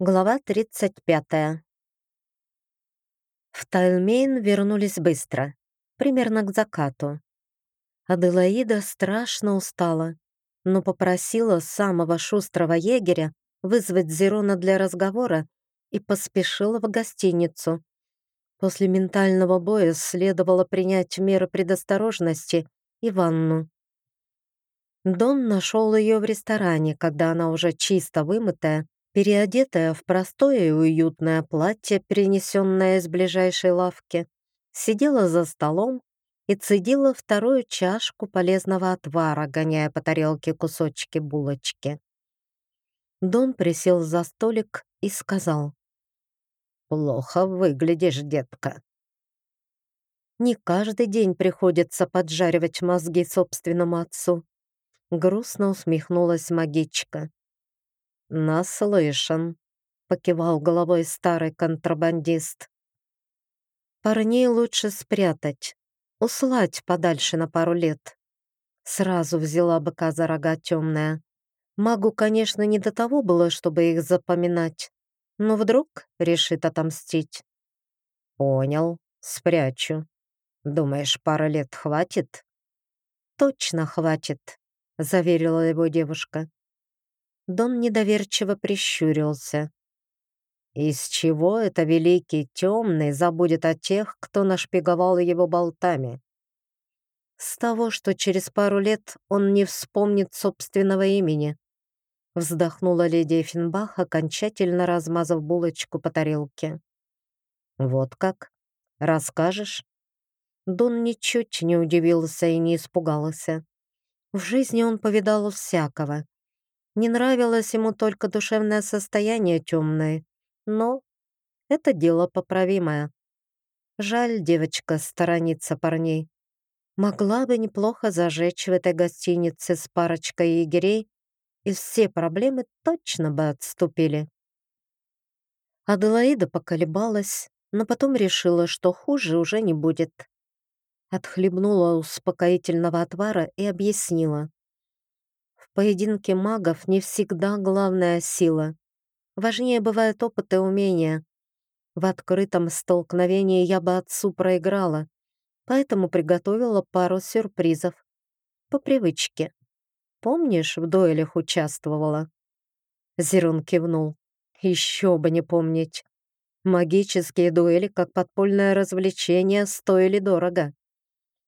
Глава 35. В Тайлмейн вернулись быстро, примерно к закату. Аделаида страшно устала, но попросила самого шустрого егеря вызвать Зерона для разговора и поспешила в гостиницу. После ментального боя следовало принять меры предосторожности и ванну. Дон нашел ее в ресторане, когда она уже чисто вымытая, Переодетая в простое и уютное платье, перенесенное из ближайшей лавки, сидела за столом и цедила вторую чашку полезного отвара, гоняя по тарелке кусочки булочки. Дон присел за столик и сказал. «Плохо выглядишь, детка». Не каждый день приходится поджаривать мозги собственному отцу. Грустно усмехнулась магичка. «Наслышан», — покивал головой старый контрабандист. «Парней лучше спрятать, услать подальше на пару лет». Сразу взяла быка за рога темная. Магу, конечно, не до того было, чтобы их запоминать, но вдруг решит отомстить. «Понял, спрячу. Думаешь, пара лет хватит?» «Точно хватит», — заверила его девушка. Дон недоверчиво прищурился. Из чего это великий темный забудет о тех, кто нашпиговал его болтами? С того, что через пару лет он не вспомнит собственного имени. Вздохнула леди Эффенбах, окончательно размазав булочку по тарелке. «Вот как? Расскажешь?» Дон ничуть не удивился и не испугался. В жизни он повидал всякого. Не нравилось ему только душевное состояние темное, но это дело поправимое. Жаль, девочка сторонится парней. Могла бы неплохо зажечь в этой гостинице с парочкой егерей, и все проблемы точно бы отступили. Аделаида поколебалась, но потом решила, что хуже уже не будет. Отхлебнула успокоительного отвара и объяснила поединке магов не всегда главная сила. Важнее бывает опыт и умения. В открытом столкновении я бы отцу проиграла, поэтому приготовила пару сюрпризов. По привычке. Помнишь, в дуэлях участвовала?» Зерун кивнул. «Еще бы не помнить. Магические дуэли, как подпольное развлечение, стоили дорого.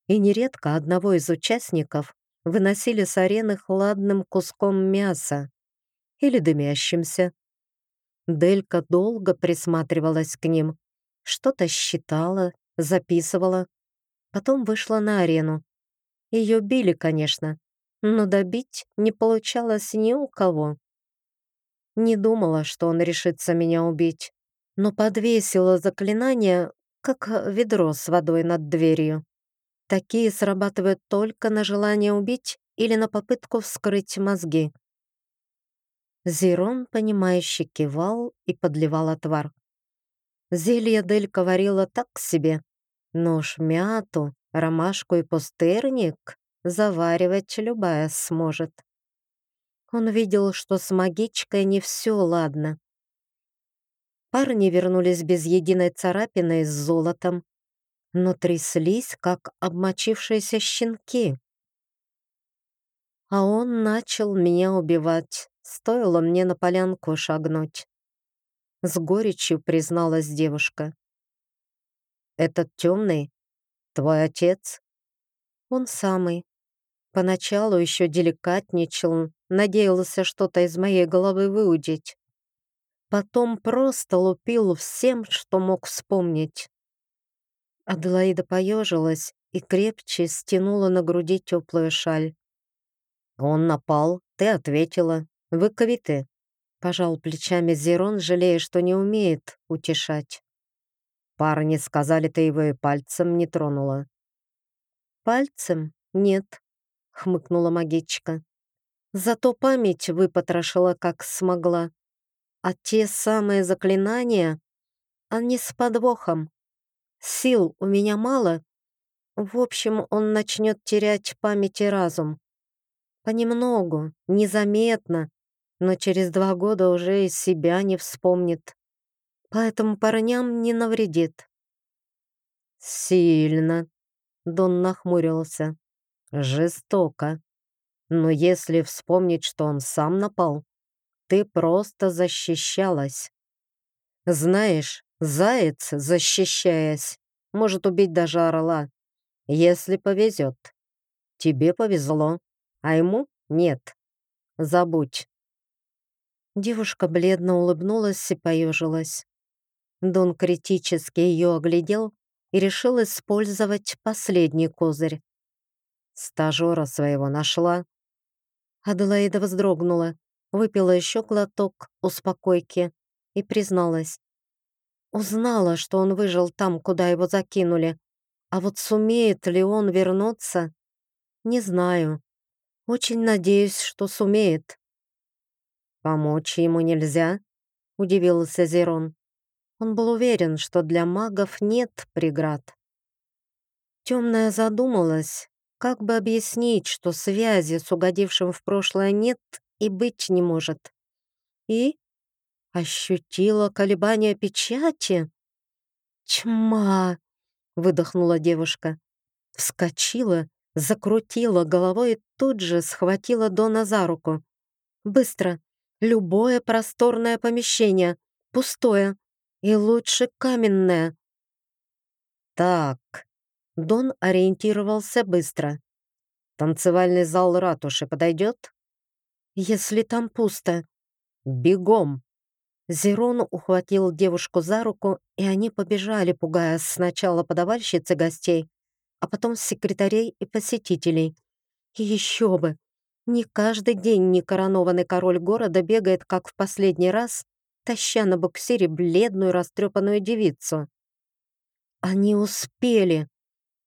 И нередко одного из участников выносили с арены хладным куском мяса или дымящимся. Делька долго присматривалась к ним, что-то считала, записывала. Потом вышла на арену. Ее били, конечно, но добить не получалось ни у кого. Не думала, что он решится меня убить, но подвесила заклинание, как ведро с водой над дверью. Такие срабатывают только на желание убить или на попытку вскрыть мозги. Зирон, понимающе кивал и подливал отвар. Зелье Делька варила так себе, но уж мяту, ромашку и пустырник заваривать любая сможет. Он видел, что с магичкой не все ладно. Парни вернулись без единой царапины с золотом, но тряслись, как обмочившиеся щенки. А он начал меня убивать, стоило мне на полянку шагнуть. С горечью призналась девушка. «Этот темный? Твой отец?» «Он самый. Поначалу еще деликатничал, надеялся что-то из моей головы выудить. Потом просто лупил всем, что мог вспомнить. Аделаида поежилась и крепче стянула на груди теплую шаль. «Он напал, ты ответила. Вы квиты», — пожал плечами Зерон, жалея, что не умеет утешать. «Парни сказали, ты его и пальцем не тронула». «Пальцем? Нет», — хмыкнула магичка. «Зато память выпотрошила, как смогла. А те самые заклинания, они с подвохом. Сил у меня мало. В общем, он начнет терять память и разум. Понемногу, незаметно. но через два года уже из себя не вспомнит. Поэтому парням не навредит. Сильно. Дон нахмурился. Жестоко. Но если вспомнить, что он сам напал, ты просто защищалась. Знаешь, заяц, защищаясь, может убить даже орла, если повезет. Тебе повезло, а ему нет. Забудь. Девушка бледно улыбнулась и поежилась. Дон критически ее оглядел и решил использовать последний козырь. Стажера своего нашла. Аделаида вздрогнула, выпила еще глоток успокойки и призналась. Узнала, что он выжил там, куда его закинули. А вот сумеет ли он вернуться, не знаю. Очень надеюсь, что сумеет. «Помочь ему нельзя?» — удивился Зерон. Он был уверен, что для магов нет преград. Темная задумалась, как бы объяснить, что связи с угодившим в прошлое нет и быть не может. И ощутила колебания печати. «Тьма!» — выдохнула девушка. Вскочила, закрутила головой и тут же схватила Дона за руку. «Быстро! Любое просторное помещение, пустое, и лучше каменное!» «Так», Дон ориентировался быстро. «Танцевальный зал ратуши подойдет?» «Если там пусто». «Бегом!» Зерон ухватил девушку за руку, и они побежали, пугая сначала подавальщицы гостей, а потом секретарей и посетителей. И еще бы! Не каждый день некоронованный король города бегает, как в последний раз, таща на буксире бледную растрепанную девицу. Они успели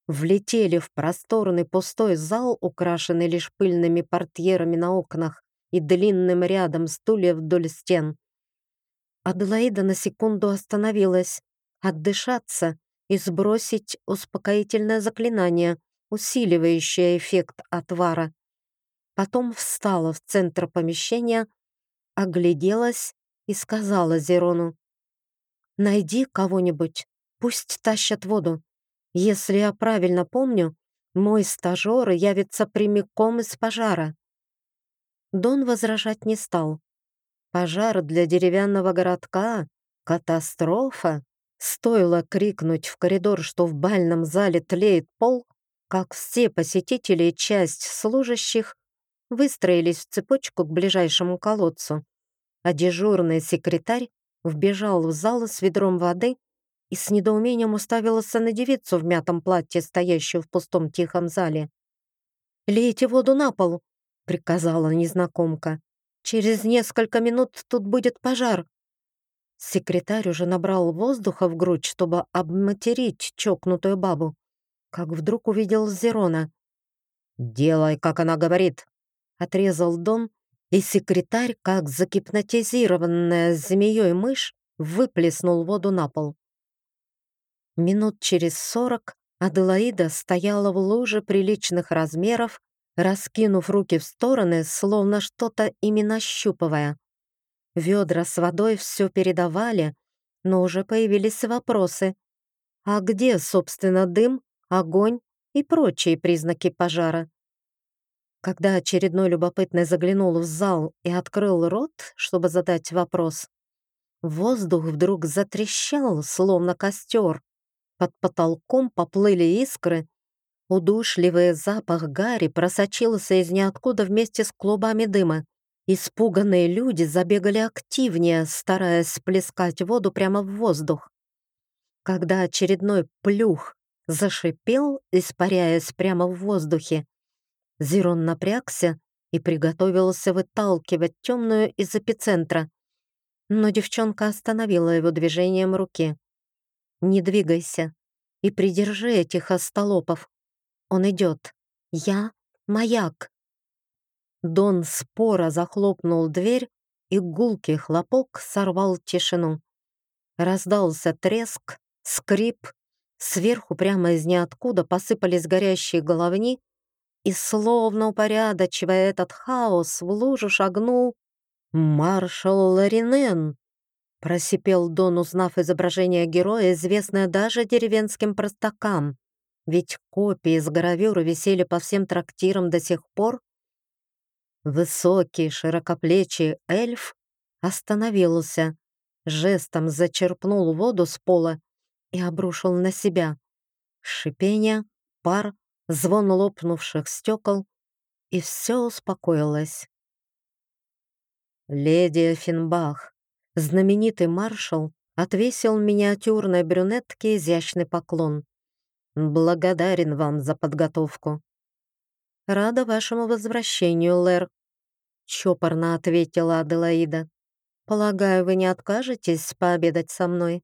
влетели в просторный пустой зал, украшенный лишь пыльными портьерами на окнах и длинным рядом стульев вдоль стен. Аделаида на секунду остановилась, отдышаться и сбросить успокоительное заклинание, усиливающее эффект отвара. Потом встала в центр помещения, огляделась и сказала Зерону, «Найди кого-нибудь, пусть тащат воду. Если я правильно помню, мой стажер явится прямиком из пожара. Дон возражать не стал. Пожар для деревянного городка — катастрофа. Стоило крикнуть в коридор, что в бальном зале тлеет пол, как все посетители и часть служащих выстроились в цепочку к ближайшему колодцу, а дежурный секретарь вбежал в зал с ведром воды и с недоумением уставилась на девицу в мятом платье, стоящую в пустом тихом зале. «Лейте воду на пол», — приказала незнакомка. «Через несколько минут тут будет пожар». Секретарь уже набрал воздуха в грудь, чтобы обматерить чокнутую бабу, как вдруг увидел Зерона. «Делай, как она говорит», — отрезал Дон, и секретарь, как загипнотизированная змеей мышь, выплеснул воду на пол. Минут через сорок Аделаида стояла в луже приличных размеров, раскинув руки в стороны, словно что-то именно щупывая. Ведра с водой все передавали, но уже появились вопросы. А где, собственно, дым, огонь и прочие признаки пожара? Когда очередной любопытный заглянул в зал и открыл рот, чтобы задать вопрос, воздух вдруг затрещал, словно костер, под потолком поплыли искры. Удушливый запах гари просочился из ниоткуда вместе с клубами дыма. Испуганные люди забегали активнее, стараясь плескать воду прямо в воздух. Когда очередной плюх зашипел, испаряясь прямо в воздухе, Зирон напрягся и приготовился выталкивать темную из эпицентра. Но девчонка остановила его движением руки. Не двигайся и придержи этих остолопов. Он идет. Я — маяк. Дон спора захлопнул дверь, и гулкий хлопок сорвал тишину. Раздался треск, скрип, сверху прямо из ниоткуда посыпались горящие головни, и, словно упорядочивая этот хаос, в лужу шагнул «Маршал Ларинен!» — просипел Дон, узнав изображение героя, известное даже деревенским простакам. Ведь копии с гравюры висели по всем трактирам до сих пор. Высокий, широкоплечий эльф остановился, жестом зачерпнул воду с пола и обрушил на себя. Шипение, пар, звон лопнувших стекол, и все успокоилось. Леди Финбах, знаменитый маршал, отвесил миниатюрной брюнетке изящный поклон. «Благодарен вам за подготовку». «Рада вашему возвращению, Лэр», — чопорно ответила Аделаида. «Полагаю, вы не откажетесь пообедать со мной?»